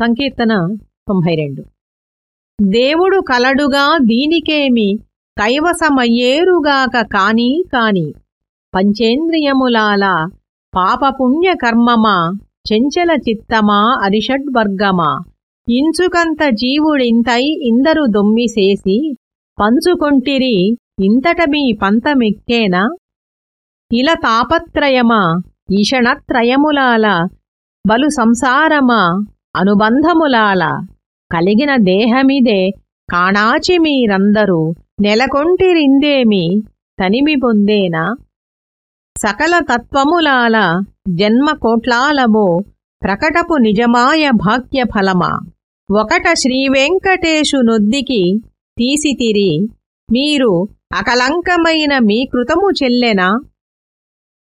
సంకీర్తన తొంభై రెండు. దేవుడు కలడుగా దీనికేమి కైవసమయ్యేరుగాక కాని కాని పంచేంద్రియములాల పాపపుణ్యకర్మమా చెంచల చిత్తమా అరిషడ్వర్గమా ఇంచుకంత జీవుడింతై ఇందరు దొమ్మిసేసి పంచుకొంటిరి ఇంతట మీ పంతమెక్కేనా? ఇల తాపత్రయమా ఈషణత్రయములాల బలు సంసారమా అనుబంధములాల కలిగిన దేహమిదే. కాణాచి మీరందరూ నెలకొంటిరిందేమి? తనిమి పొందేనా? సకల తత్వములాల జన్మ కోట్లాలమో ప్రకటపు నిజమాయ భాగ్యఫలమా ఒకట శ్రీవెంకటేశు నొద్దికి తీసితిరి. మీరు అకలంకమైన మీ కృతము చెల్లెనా?